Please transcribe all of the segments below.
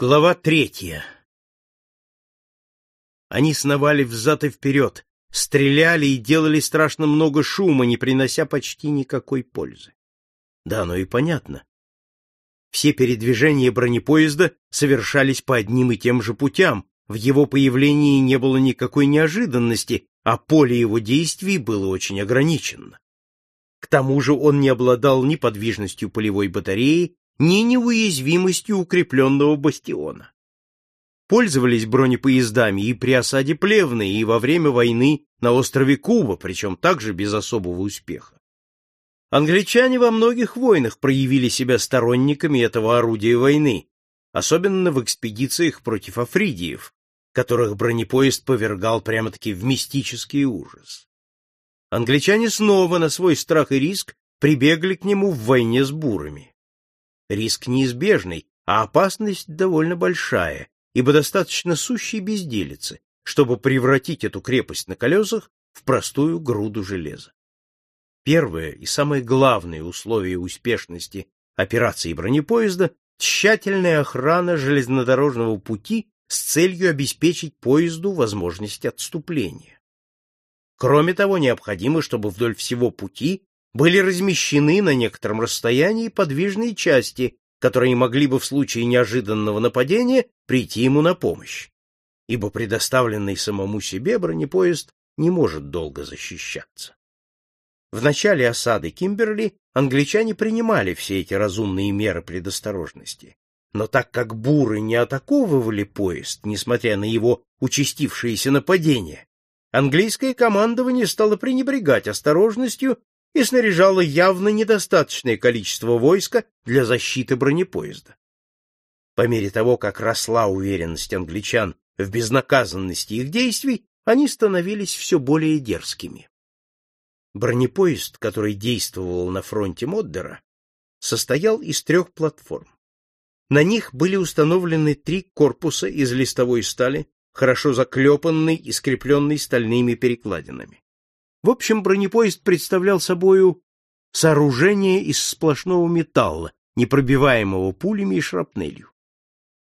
Глава третья. Они сновали взад и вперед, стреляли и делали страшно много шума, не принося почти никакой пользы. Да, но и понятно. Все передвижения бронепоезда совершались по одним и тем же путям, в его появлении не было никакой неожиданности, а поле его действий было очень ограничено. К тому же он не обладал ни подвижностью полевой батареи, ни неуязвимостью укрепленного бастиона. Пользовались бронепоездами и при осаде Плевны, и во время войны на острове Куба, причем также без особого успеха. Англичане во многих войнах проявили себя сторонниками этого орудия войны, особенно в экспедициях против афридиев, которых бронепоезд повергал прямо-таки в мистический ужас. Англичане снова на свой страх и риск прибегли к нему в войне с бурами. Риск неизбежный, а опасность довольно большая, ибо достаточно сущей безделицы, чтобы превратить эту крепость на колесах в простую груду железа. Первое и самое главное условие успешности операции бронепоезда – тщательная охрана железнодорожного пути с целью обеспечить поезду возможность отступления. Кроме того, необходимо, чтобы вдоль всего пути были размещены на некотором расстоянии подвижные части, которые могли бы в случае неожиданного нападения прийти ему на помощь, ибо предоставленный самому себе бронепоезд не может долго защищаться. В начале осады Кимберли англичане принимали все эти разумные меры предосторожности, но так как буры не атаковывали поезд, несмотря на его участившиеся нападения, английское командование стало пренебрегать осторожностью и снаряжала явно недостаточное количество войска для защиты бронепоезда. По мере того, как росла уверенность англичан в безнаказанности их действий, они становились все более дерзкими. Бронепоезд, который действовал на фронте Моддера, состоял из трех платформ. На них были установлены три корпуса из листовой стали, хорошо заклепанной и скрепленной стальными перекладинами. В общем, бронепоезд представлял собою сооружение из сплошного металла, непробиваемого пулями и шрапнелью.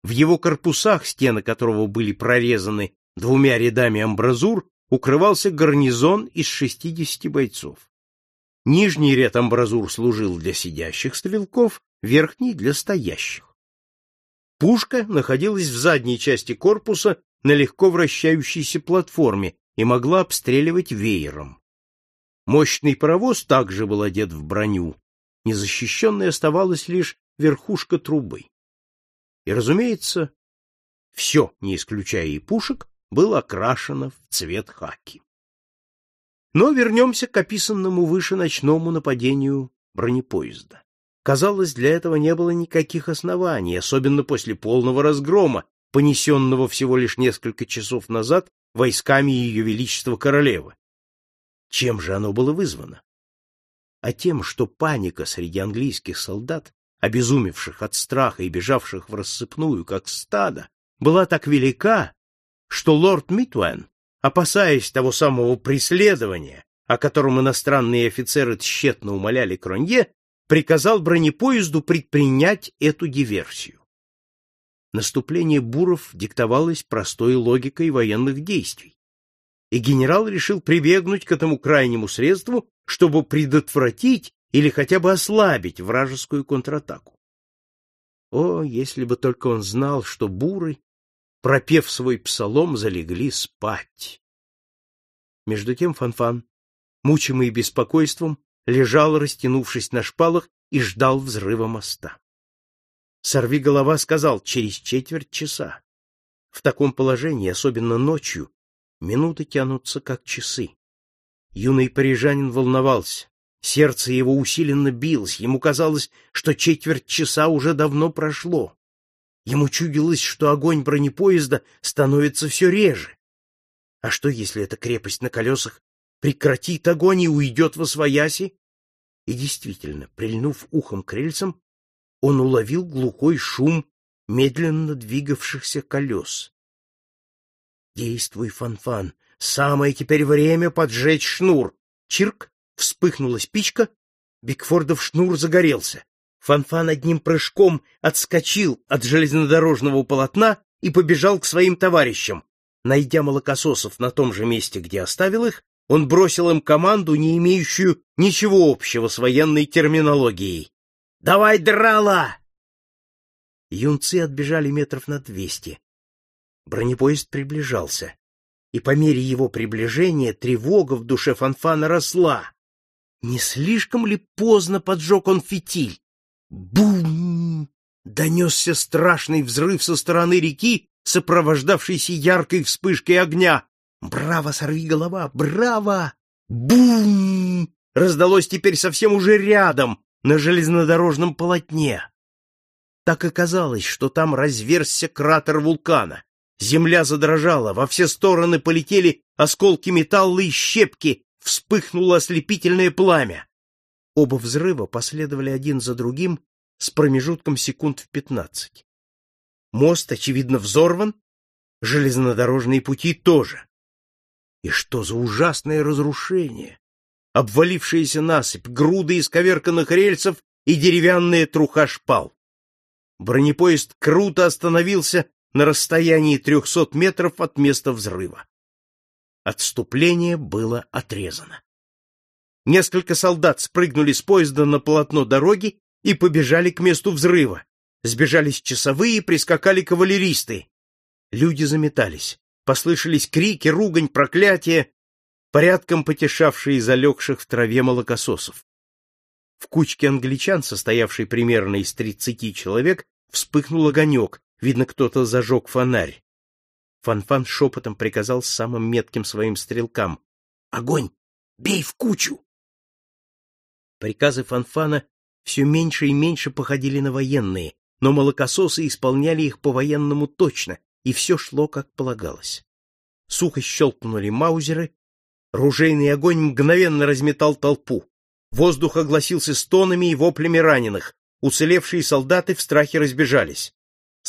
В его корпусах, стены которого были прорезаны двумя рядами амбразур, укрывался гарнизон из 60 бойцов. Нижний ряд амбразур служил для сидящих стрелков, верхний — для стоящих. Пушка находилась в задней части корпуса на легко вращающейся платформе и могла обстреливать веером. Мощный паровоз также был одет в броню, незащищенной оставалась лишь верхушка трубы. И, разумеется, все, не исключая и пушек, было окрашено в цвет хаки. Но вернемся к описанному выше ночному нападению бронепоезда. Казалось, для этого не было никаких оснований, особенно после полного разгрома, понесенного всего лишь несколько часов назад войсками Ее Величества Королевы. Чем же оно было вызвано? А тем, что паника среди английских солдат, обезумевших от страха и бежавших в рассыпную, как стадо, была так велика, что лорд Митуэн, опасаясь того самого преследования, о котором иностранные офицеры тщетно умоляли Кронье, приказал бронепоезду предпринять эту диверсию. Наступление буров диктовалось простой логикой военных действий и генерал решил прибегнуть к этому крайнему средству, чтобы предотвратить или хотя бы ослабить вражескую контратаку. О, если бы только он знал, что буры, пропев свой псалом, залегли спать. Между тем Фанфан, мучимый беспокойством, лежал, растянувшись на шпалах, и ждал взрыва моста. Сорви голова сказал через четверть часа. В таком положении, особенно ночью, Минуты тянутся, как часы. Юный парижанин волновался. Сердце его усиленно билось. Ему казалось, что четверть часа уже давно прошло. Ему чудилось, что огонь бронепоезда становится все реже. А что, если эта крепость на колесах прекратит огонь и уйдет во свояси? И действительно, прильнув ухом к рельсам, он уловил глухой шум медленно двигавшихся колес. Действуй, Фанфан. Самое теперь время поджечь шнур. Чирк, вспыхнула спичка, Бигфордов шнур загорелся. Фанфан одним прыжком отскочил от железнодорожного полотна и побежал к своим товарищам. Найдя молокососов на том же месте, где оставил их, он бросил им команду, не имеющую ничего общего с военной терминологией. «Давай, драла!» Юнцы отбежали метров на двести. Бронепоезд приближался, и по мере его приближения тревога в душе Фанфана росла. Не слишком ли поздно поджег он фитиль? Бум! Донесся страшный взрыв со стороны реки, сопровождавшийся яркой вспышкой огня. «Браво, сорви голова! Браво!» Бум! Раздалось теперь совсем уже рядом, на железнодорожном полотне. Так и казалось, что там разверзся кратер вулкана. Земля задрожала, во все стороны полетели осколки металла и щепки, вспыхнуло ослепительное пламя. Оба взрыва последовали один за другим с промежутком секунд в пятнадцать. Мост, очевидно, взорван, железнодорожные пути тоже. И что за ужасное разрушение! Обвалившаяся насыпь, груды исковерканных рельсов и деревянная труха шпал. Бронепоезд круто остановился на расстоянии трехсот метров от места взрыва. Отступление было отрезано. Несколько солдат спрыгнули с поезда на полотно дороги и побежали к месту взрыва. Сбежались часовые, прискакали кавалеристы. Люди заметались. Послышались крики, ругань, проклятия, порядком потешавшие залегших в траве молокососов. В кучке англичан, состоявшей примерно из тридцати человек, вспыхнул огонек, видно, кто-то зажег фонарь. Фанфан -фан шепотом приказал самым метким своим стрелкам. — Огонь! Бей в кучу! Приказы Фанфана все меньше и меньше походили на военные, но молокососы исполняли их по-военному точно, и все шло как полагалось. Сухо щелкнули маузеры, ружейный огонь мгновенно разметал толпу. Воздух огласился стонами и воплями раненых. Уцелевшие солдаты в страхе разбежались.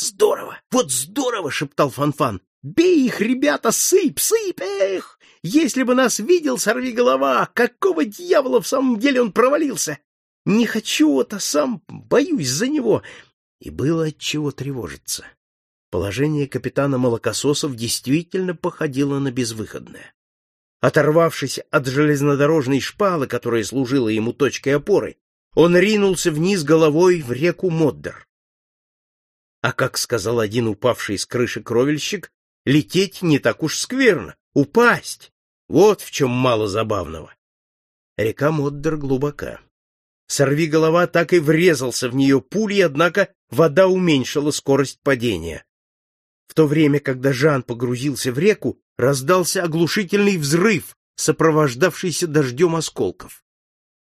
«Здорово! Вот здорово!» — шептал Фанфан. «Бей их, ребята! Сыпь, сыпь! Эх! Если бы нас видел, сорви голова! Какого дьявола в самом деле он провалился? Не хочу, а сам боюсь за него!» И было от чего тревожиться. Положение капитана Молокососов действительно походило на безвыходное. Оторвавшись от железнодорожной шпалы, которая служила ему точкой опоры, он ринулся вниз головой в реку Моддер. А как сказал один упавший с крыши кровельщик, лететь не так уж скверно, упасть. Вот в чем мало забавного. Река Моддер глубока. Сорви голова так и врезался в нее пулей, однако вода уменьшила скорость падения. В то время, когда Жан погрузился в реку, раздался оглушительный взрыв, сопровождавшийся дождем осколков.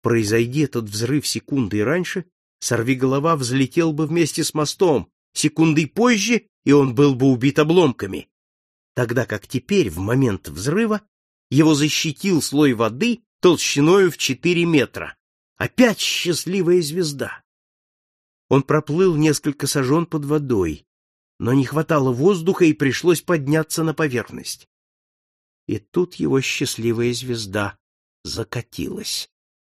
Произойди этот взрыв секунды раньше, сорвиголова взлетел бы вместе с мостом, секундой позже, и он был бы убит обломками. Тогда как теперь, в момент взрыва, его защитил слой воды толщиною в четыре метра. Опять счастливая звезда. Он проплыл несколько сажен под водой, но не хватало воздуха и пришлось подняться на поверхность. И тут его счастливая звезда закатилась.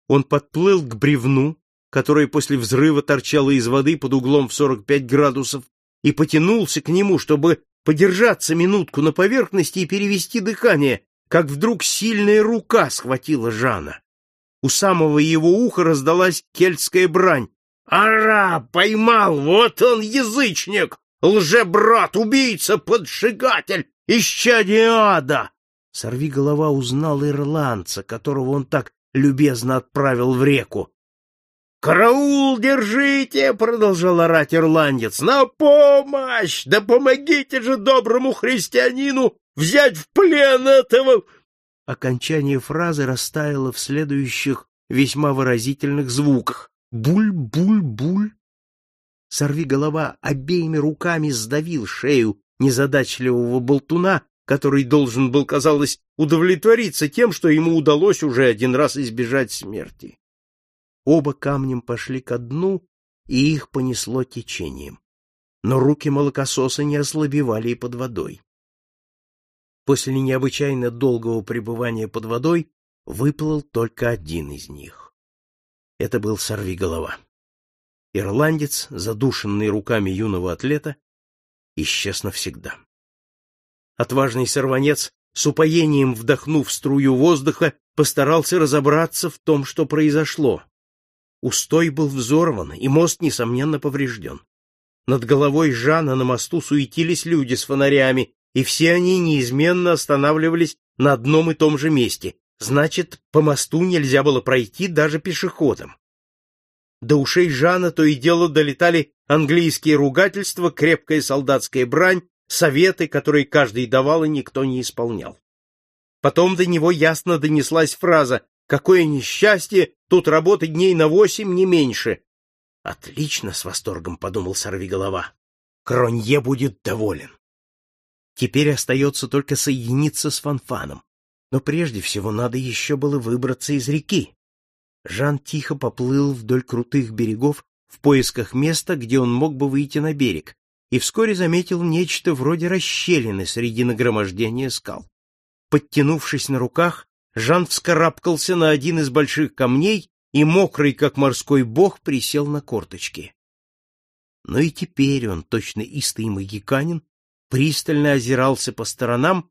Он подплыл к бревну, которое после взрыва торчало из воды под углом в 45 градусов, и потянулся к нему, чтобы подержаться минутку на поверхности и перевести дыхание, как вдруг сильная рука схватила Жана. У самого его уха раздалась кельтская брань. «Ара! Поймал! Вот он, язычник! Лжебрат, убийца, поджигатель, исчадие ада!» Сорви узнал ирландца, которого он так любезно отправил в реку. «Караул, держите!» — продолжал орать ирландец. «На помощь! Да помогите же доброму христианину взять в плен этого...» Окончание фразы растаяло в следующих весьма выразительных звуках. «Буль-буль-буль!» Сорви голова обеими руками сдавил шею незадачливого болтуна, который должен был, казалось, удовлетвориться тем, что ему удалось уже один раз избежать смерти. Оба камнем пошли ко дну, и их понесло течением. Но руки молокососа не ослабевали и под водой. После необычайно долгого пребывания под водой выплыл только один из них. Это был сорвиголова. Ирландец, задушенный руками юного атлета, исчез навсегда. Отважный сорванец, с упоением вдохнув струю воздуха, постарался разобраться в том, что произошло. Устой был взорван, и мост, несомненно, поврежден. Над головой Жана на мосту суетились люди с фонарями, и все они неизменно останавливались на одном и том же месте. Значит, по мосту нельзя было пройти даже пешеходом. До ушей Жана то и дело долетали английские ругательства, крепкая солдатская брань, советы, которые каждый давал и никто не исполнял. Потом до него ясно донеслась фраза «Какое несчастье! Тут работы дней на восемь, не меньше!» «Отлично!» — с восторгом подумал сорвиголова. «Кронье будет доволен!» Теперь остается только соединиться с Фанфаном. Но прежде всего надо еще было выбраться из реки. Жан тихо поплыл вдоль крутых берегов в поисках места, где он мог бы выйти на берег, и вскоре заметил нечто вроде расщелины среди нагромождения скал. Подтянувшись на руках, Жан вскарабкался на один из больших камней и, мокрый, как морской бог, присел на корточки. Но и теперь он, точно истый магиканин, пристально озирался по сторонам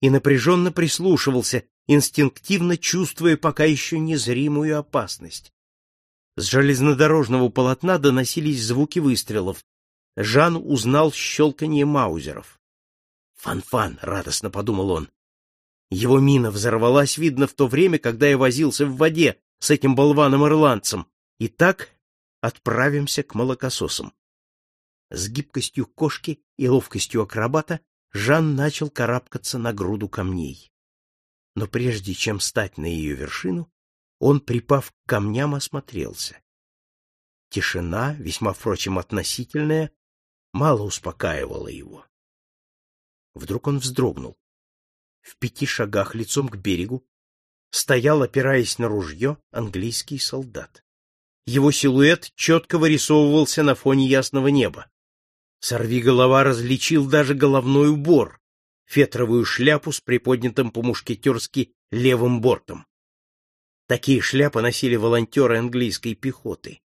и напряженно прислушивался, инстинктивно чувствуя пока еще незримую опасность. С железнодорожного полотна доносились звуки выстрелов. Жан узнал щелканье маузеров. «Фан-фан!» — радостно подумал он. Его мина взорвалась, видно, в то время, когда я возился в воде с этим болваном-ирландцем. И так отправимся к молокососам. С гибкостью кошки и ловкостью акробата Жан начал карабкаться на груду камней но прежде чем стать на ее вершину, он, припав к камням, осмотрелся. Тишина, весьма, впрочем, относительная, мало успокаивала его. Вдруг он вздрогнул. В пяти шагах лицом к берегу стоял, опираясь на ружье, английский солдат. Его силуэт четко вырисовывался на фоне ясного неба. Сорви голова различил даже головной убор, фетровую шляпу с приподнятым по-мушкетерски левым бортом. Такие шляпы носили волонтеры английской пехоты.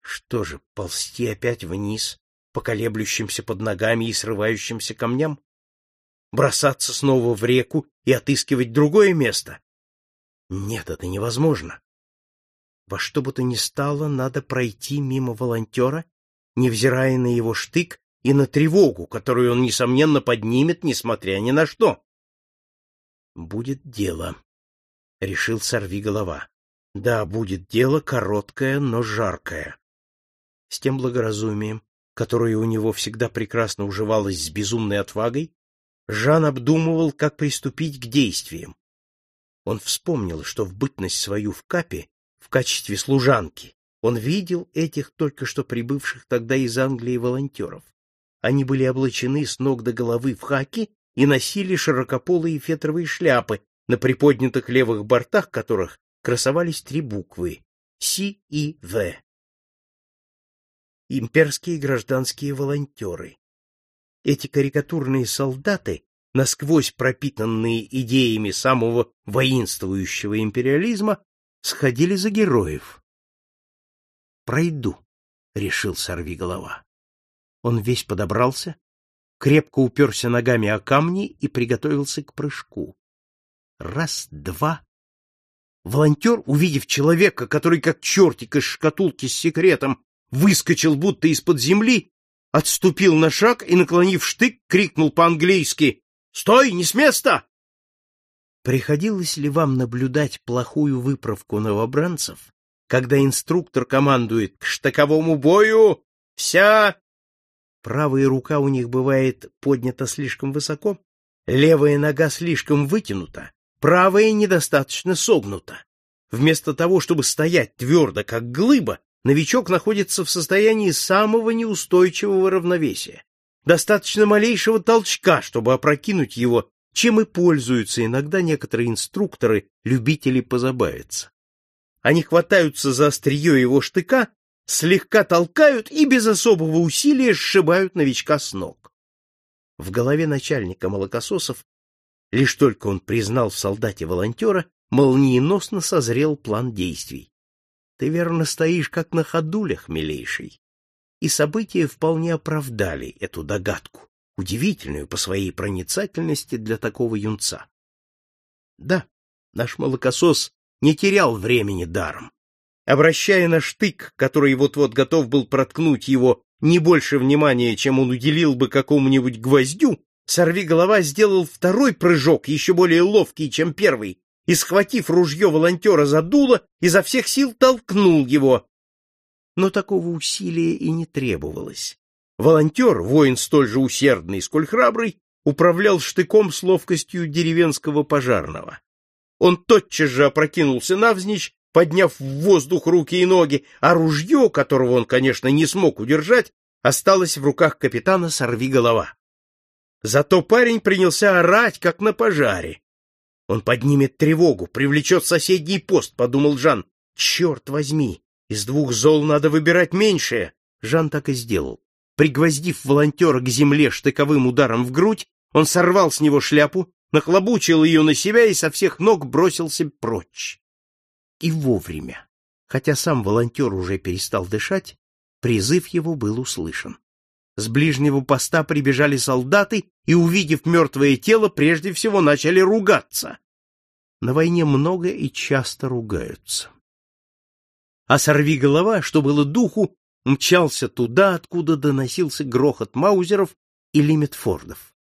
Что же, ползти опять вниз, по колеблющимся под ногами и срывающимся камням? Бросаться снова в реку и отыскивать другое место? Нет, это невозможно. Во что бы то ни стало, надо пройти мимо волонтера, невзирая на его штык и на тревогу, которую он, несомненно, поднимет, несмотря ни на что. «Будет дело», — решил сорвиголова. «Да, будет дело короткое, но жаркое». С тем благоразумием, которое у него всегда прекрасно уживалось с безумной отвагой, Жан обдумывал, как приступить к действиям. Он вспомнил, что в бытность свою в Капе, в качестве служанки, он видел этих только что прибывших тогда из Англии волонтеров. Они были облачены с ног до головы в хаки и носили широкополые фетровые шляпы, на приподнятых левых бортах которых красовались три буквы С и В. Имперские гражданские волонтеры. Эти карикатурные солдаты, насквозь пропитанные идеями самого воинствующего империализма, сходили за героев. «Пройду», — решил сорвиголова. Он весь подобрался, крепко уперся ногами о камни и приготовился к прыжку. Раз, два. Волонтер, увидев человека, который как чертик из шкатулки с секретом выскочил будто из-под земли, отступил на шаг и, наклонив штык, крикнул по-английски «Стой, не с места!» Приходилось ли вам наблюдать плохую выправку новобранцев, когда инструктор командует к штыковому бою «Вся Правая рука у них бывает поднята слишком высоко, левая нога слишком вытянута, правая недостаточно согнута. Вместо того, чтобы стоять твердо, как глыба, новичок находится в состоянии самого неустойчивого равновесия. Достаточно малейшего толчка, чтобы опрокинуть его, чем и пользуются иногда некоторые инструкторы, любители позабавиться. Они хватаются за острие его штыка слегка толкают и без особого усилия сшибают новичка с ног. В голове начальника молокососов, лишь только он признал в солдате волонтера, молниеносно созрел план действий. Ты верно стоишь как на ходулях, милейший. И события вполне оправдали эту догадку, удивительную по своей проницательности для такого юнца. Да, наш молокосос не терял времени даром. Обращая на штык, который вот-вот готов был проткнуть его, не больше внимания, чем он уделил бы какому-нибудь гвоздю, сорви голова сделал второй прыжок, еще более ловкий, чем первый, и, схватив ружье волонтера за дуло, изо всех сил толкнул его. Но такого усилия и не требовалось. Волонтер, воин столь же усердный, сколь храбрый, управлял штыком с ловкостью деревенского пожарного. Он тотчас же опрокинулся навзничь, подняв в воздух руки и ноги, а ружье, которого он, конечно, не смог удержать, осталось в руках капитана «Сорви голова». Зато парень принялся орать, как на пожаре. Он поднимет тревогу, привлечет соседний пост, подумал Жан. Черт возьми, из двух зол надо выбирать меньшее. Жан так и сделал. Пригвоздив волонтера к земле штыковым ударом в грудь, он сорвал с него шляпу, нахлобучил ее на себя и со всех ног бросился прочь. И вовремя. Хотя сам волонтер уже перестал дышать, призыв его был услышан. С ближнего поста прибежали солдаты и, увидев мертвое тело, прежде всего начали ругаться. На войне много и часто ругаются. А сорви голова, что было духу, мчался туда, откуда доносился грохот маузеров и лимитфордов.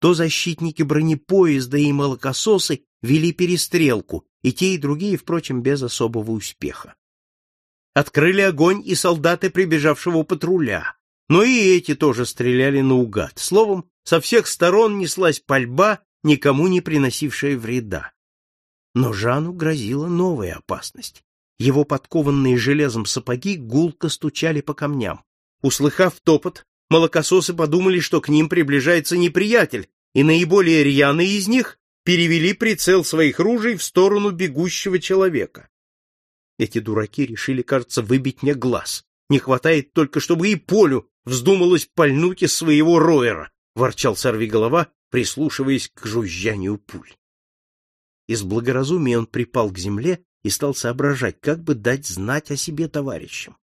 То защитники бронепоезда и молокососы вели перестрелку, и те, и другие, впрочем, без особого успеха. Открыли огонь и солдаты прибежавшего патруля, но и эти тоже стреляли наугад. Словом, со всех сторон неслась пальба, никому не приносившая вреда. Но Жану грозила новая опасность. Его подкованные железом сапоги гулко стучали по камням. Услыхав топот, молокососы подумали, что к ним приближается неприятель, и наиболее рьяные из них перевели прицел своих ружей в сторону бегущего человека. Эти дураки решили, кажется, выбить мне глаз. Не хватает только, чтобы и Полю вздумалось пальнуть из своего роера, ворчал сорвиголова, прислушиваясь к жужжанию пуль. Из благоразумия он припал к земле и стал соображать, как бы дать знать о себе товарищам.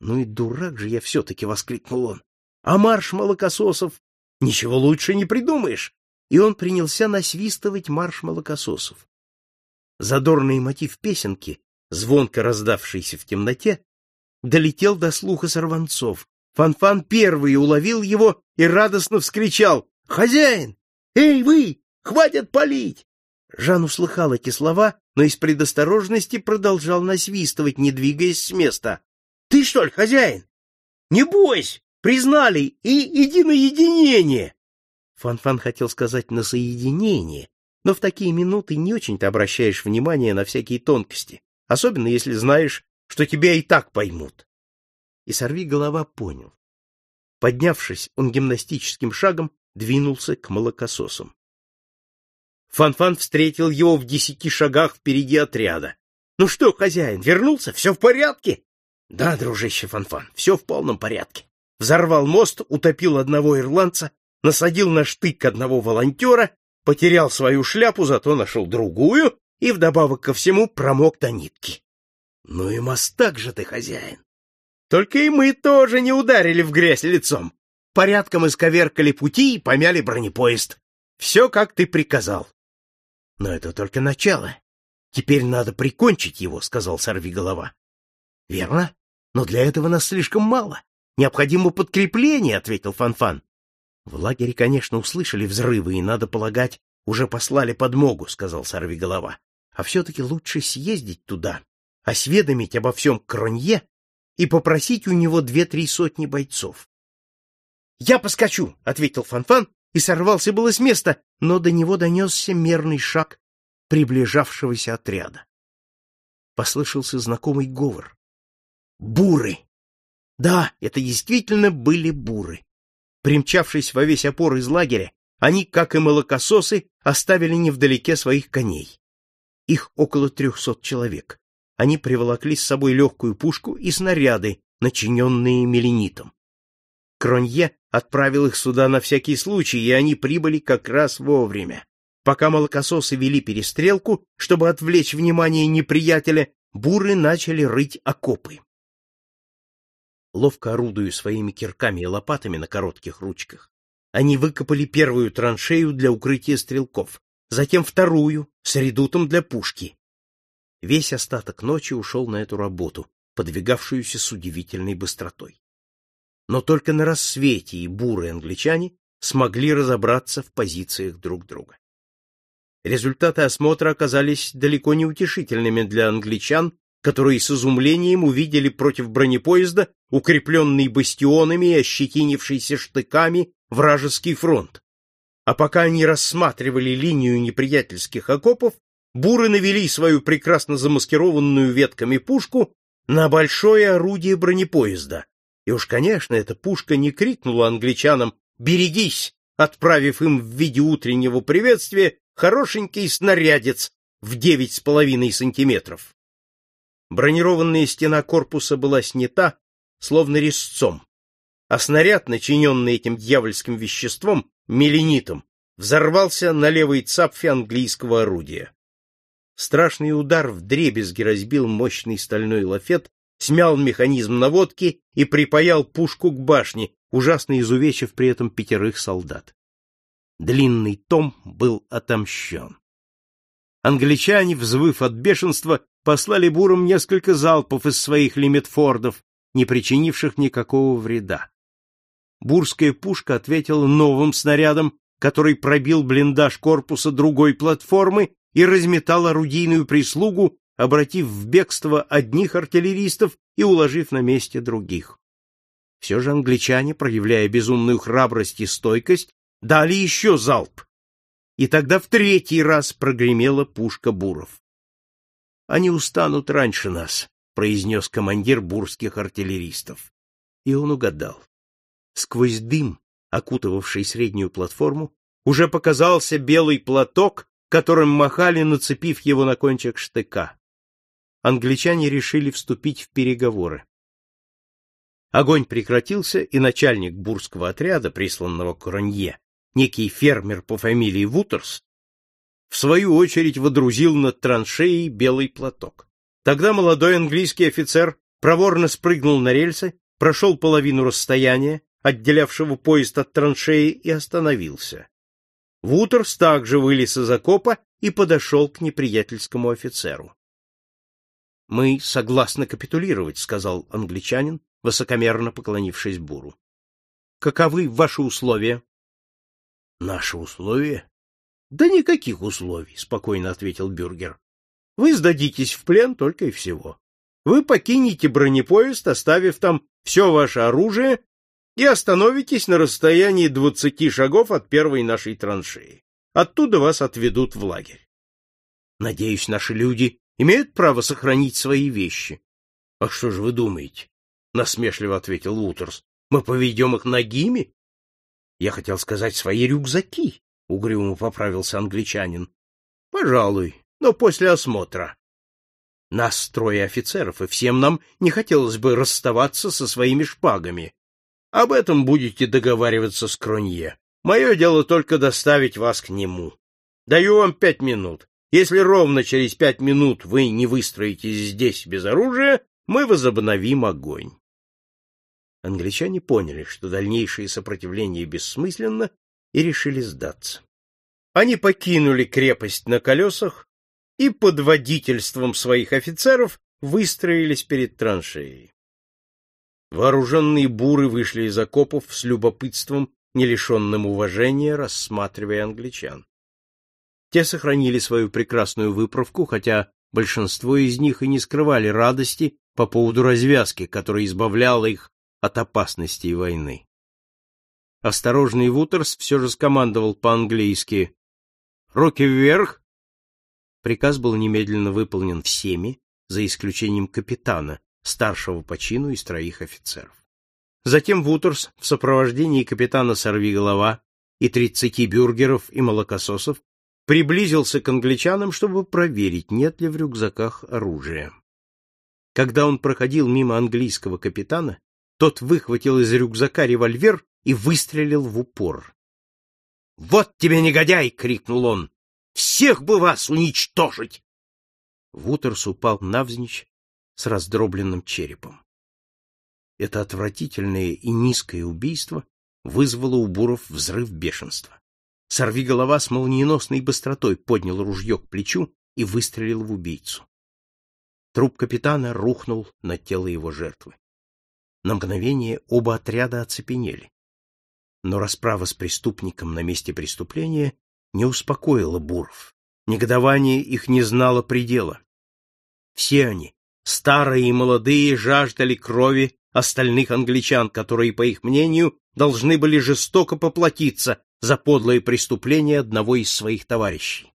Ну и дурак же я все-таки, — воскликнул он. А марш молокососов? Ничего лучше не придумаешь. И он принялся насвистывать марш молокососов. Задорный мотив песенки, звонко раздавшийся в темноте, долетел до слуха сорванцов. Фанфан первый уловил его и радостно вскричал «Хозяин! Эй, вы! Хватит палить!» Жан услыхал эти слова, но из предосторожности продолжал насвистывать, не двигаясь с места. — Ты что ли, хозяин? Не бойся, признали, и иди на единение. Фан-Фан хотел сказать «на соединение», но в такие минуты не очень-то обращаешь внимание на всякие тонкости, особенно если знаешь, что тебя и так поймут. И сорви голова понял. Поднявшись, он гимнастическим шагом двинулся к молокососам. Фан-Фан встретил его в десяти шагах впереди отряда. — Ну что, хозяин, вернулся? Все в порядке? — Да, дружище Фан-Фан, все в полном порядке. Взорвал мост, утопил одного ирландца, насадил на штык одного волонтера, потерял свою шляпу, зато нашел другую и вдобавок ко всему промок до нитки. — Ну и мостак же ты, хозяин! Только и мы тоже не ударили в грязь лицом. Порядком исковеркали пути и помяли бронепоезд. Все, как ты приказал. Но это только начало. Теперь надо прикончить его, сказал сорвиголова. Верно, но для этого нас слишком мало. Необходимо подкрепление, ответил Фанфан. В лагере, конечно, услышали взрывы и, надо полагать, уже послали подмогу, сказал сорвиголова. А все-таки лучше съездить туда, осведомить обо всем Кронье и попросить у него две-три сотни бойцов. — Я поскочу, — ответил Фанфан и сорвался было с места, но до него донесся мерный шаг приближавшегося отряда. Послышался знакомый говор. Буры! Да, это действительно были буры. Примчавшись во весь опор из лагеря, они, как и молокососы, оставили невдалеке своих коней. Их около трехсот человек. Они приволокли с собой легкую пушку и снаряды, начиненные меленитом. Кронье отправил их сюда на всякий случай, и они прибыли как раз вовремя. Пока молокососы вели перестрелку, чтобы отвлечь внимание неприятеля, буры начали рыть окопы. Ловко орудуя своими кирками и лопатами на коротких ручках, они выкопали первую траншею для укрытия стрелков, затем вторую с редутом для пушки. Весь остаток ночи ушел на эту работу, подвигавшуюся с удивительной быстротой. Но только на рассвете и буры англичане смогли разобраться в позициях друг друга. Результаты осмотра оказались далеко не утешительными для англичан, которые с изумлением увидели против бронепоезда укрепленный бастионами и ощетинившийся штыками вражеский фронт. А пока они рассматривали линию неприятельских окопов, буры навели свою прекрасно замаскированную ветками пушку на большое орудие бронепоезда. И уж, конечно, эта пушка не крикнула англичанам «Берегись!», отправив им в виде утреннего приветствия хорошенький снарядец в девять с половиной сантиметров. Бронированная стена корпуса была снята, словно резцом, а снаряд, начиненный этим дьявольским веществом, меленитом, взорвался на левой цапфе английского орудия. Страшный удар вдребезги разбил мощный стальной лафет, смял механизм наводки и припаял пушку к башне, ужасно изувечив при этом пятерых солдат. Длинный том был отомщен. Англичане, взвыв от бешенства, послали бурам несколько залпов из своих лимитфордов, не причинивших никакого вреда. Бурская пушка ответила новым снарядом, который пробил блиндаж корпуса другой платформы и разметал орудийную прислугу, обратив в бегство одних артиллеристов и уложив на месте других. Все же англичане, проявляя безумную храбрость и стойкость, дали еще залп. И тогда в третий раз прогремела пушка буров. «Они устанут раньше нас», — произнес командир бурских артиллеристов. И он угадал. Сквозь дым, окутывавший среднюю платформу, уже показался белый платок, которым махали, нацепив его на кончик штыка. Англичане решили вступить в переговоры. Огонь прекратился, и начальник бурского отряда, присланного к Ронье, некий фермер по фамилии Вутерс, в свою очередь водрузил над траншеей белый платок. Тогда молодой английский офицер проворно спрыгнул на рельсы, прошел половину расстояния, отделявшего поезд от траншеи, и остановился. Вутерс также вылез из окопа и подошел к неприятельскому офицеру. — Мы согласны капитулировать, — сказал англичанин, высокомерно поклонившись Буру. — Каковы ваши условия? — Наши условия? — Да никаких условий, — спокойно ответил Бюргер. — Вы сдадитесь в плен только и всего. Вы покинете бронепоезд, оставив там все ваше оружие и остановитесь на расстоянии двадцати шагов от первой нашей траншеи. Оттуда вас отведут в лагерь. Надеюсь, наши люди имеют право сохранить свои вещи. — А что же вы думаете? — насмешливо ответил Утерс. — Мы поведем их ногими? — Я хотел сказать свои рюкзаки, — угрюмо поправился англичанин. — Пожалуй, но после осмотра. Нас трое офицеров, и всем нам не хотелось бы расставаться со своими шпагами. Об этом будете договариваться с Кронье. Мое дело только доставить вас к нему. Даю вам пять минут. Если ровно через пять минут вы не выстроитесь здесь без оружия, мы возобновим огонь. Англичане поняли, что дальнейшее сопротивление бессмысленно, и решили сдаться. Они покинули крепость на колесах и под водительством своих офицеров выстроились перед траншеей. Вооруженные буры вышли из окопов с любопытством, не лишенным уважения, рассматривая англичан. Те сохранили свою прекрасную выправку, хотя большинство из них и не скрывали радости по поводу развязки, которая избавляла их от опасностей войны. Осторожный Вутерс все же скомандовал по-английски «Руки вверх!». Приказ был немедленно выполнен всеми, за исключением капитана, старшего по чину из троих офицеров. Затем Вутерс в сопровождении капитана Сорвиголова и тридцати бюргеров и молокососов приблизился к англичанам, чтобы проверить, нет ли в рюкзаках оружия. Когда он проходил мимо английского капитана, тот выхватил из рюкзака револьвер и выстрелил в упор. «Вот тебе, негодяй!» — крикнул он. «Всех бы вас уничтожить!» Вутерс упал навзничь с раздробленным черепом. Это отвратительное и низкое убийство вызвало у буров взрыв бешенства. Сорви голова с молниеносной быстротой поднял ружье к плечу и выстрелил в убийцу. Труп капитана рухнул на тело его жертвы. На мгновение оба отряда оцепенели. Но расправа с преступником на месте преступления не успокоила буров. Негодование их не знало предела. Все они, старые и молодые, жаждали крови остальных англичан, которые, по их мнению, должны были жестоко поплатиться за подлое преступление одного из своих товарищей.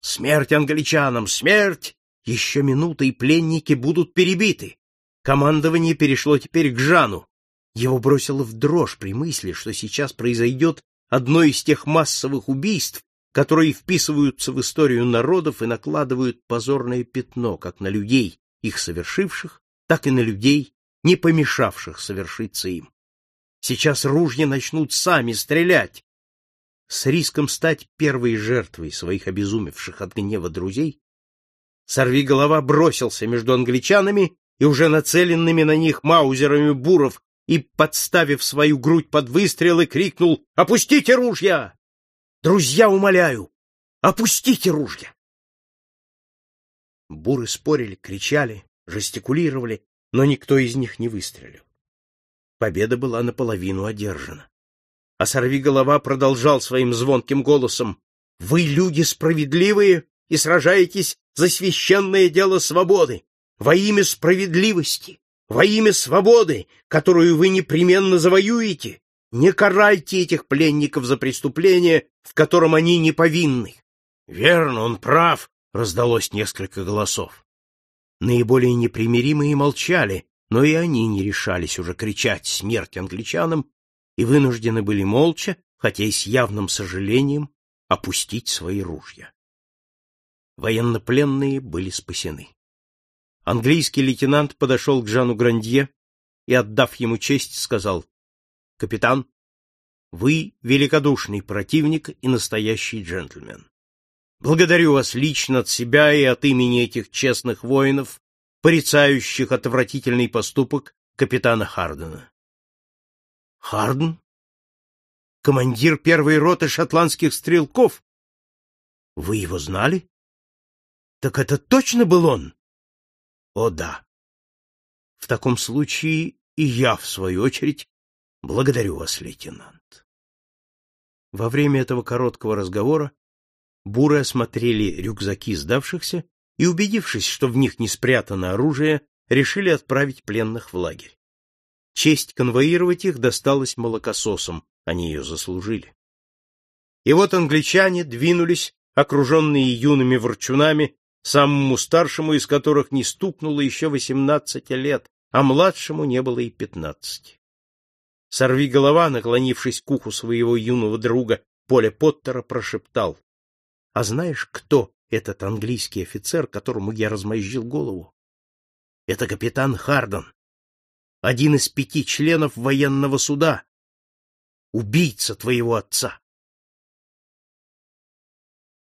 Смерть англичанам, смерть! Еще минуты, и пленники будут перебиты. Командование перешло теперь к Жану. Его бросило в дрожь при мысли, что сейчас произойдет одно из тех массовых убийств, которые вписываются в историю народов и накладывают позорное пятно как на людей, их совершивших, так и на людей, не помешавших совершиться им. Сейчас ружья начнут сами стрелять. С риском стать первой жертвой своих обезумевших от гнева друзей, Сорви голова бросился между англичанами и уже нацеленными на них маузерами буров и, подставив свою грудь под выстрелы, крикнул «Опустите ружья! Друзья, умоляю, опустите ружья!» Буры спорили, кричали, жестикулировали, но никто из них не выстрелил победа была наполовину одержана. А сорвиголова продолжал своим звонким голосом: "Вы люди справедливые и сражаетесь за священное дело свободы, во имя справедливости, во имя свободы, которую вы непременно завоюете. Не карайте этих пленников за преступление, в котором они не повинны". "Верно, он прав", раздалось несколько голосов. Наиболее непримиримые молчали, но и они не решались уже кричать смерть англичанам и вынуждены были молча, хотя и с явным сожалением, опустить свои ружья. Военнопленные были спасены. Английский лейтенант подошел к Жану Грандье и, отдав ему честь, сказал, «Капитан, вы великодушный противник и настоящий джентльмен. Благодарю вас лично от себя и от имени этих честных воинов порицающих отвратительный поступок капитана Хардена. Харден? Командир первой роты шотландских стрелков? Вы его знали? Так это точно был он? О, да. В таком случае и я, в свою очередь, благодарю вас, лейтенант. Во время этого короткого разговора буры осмотрели рюкзаки сдавшихся и, убедившись, что в них не спрятано оружие, решили отправить пленных в лагерь. Честь конвоировать их досталась молокососам, они ее заслужили. И вот англичане двинулись, окруженные юными ворчунами, самому старшему из которых не стукнуло еще восемнадцати лет, а младшему не было и пятнадцати. Сорви голова, наклонившись к уху своего юного друга, Поля Поттера прошептал. — А знаешь, кто этот английский офицер, которому я размозжил голову. Это капитан Хардон, один из пяти членов военного суда, убийца твоего отца.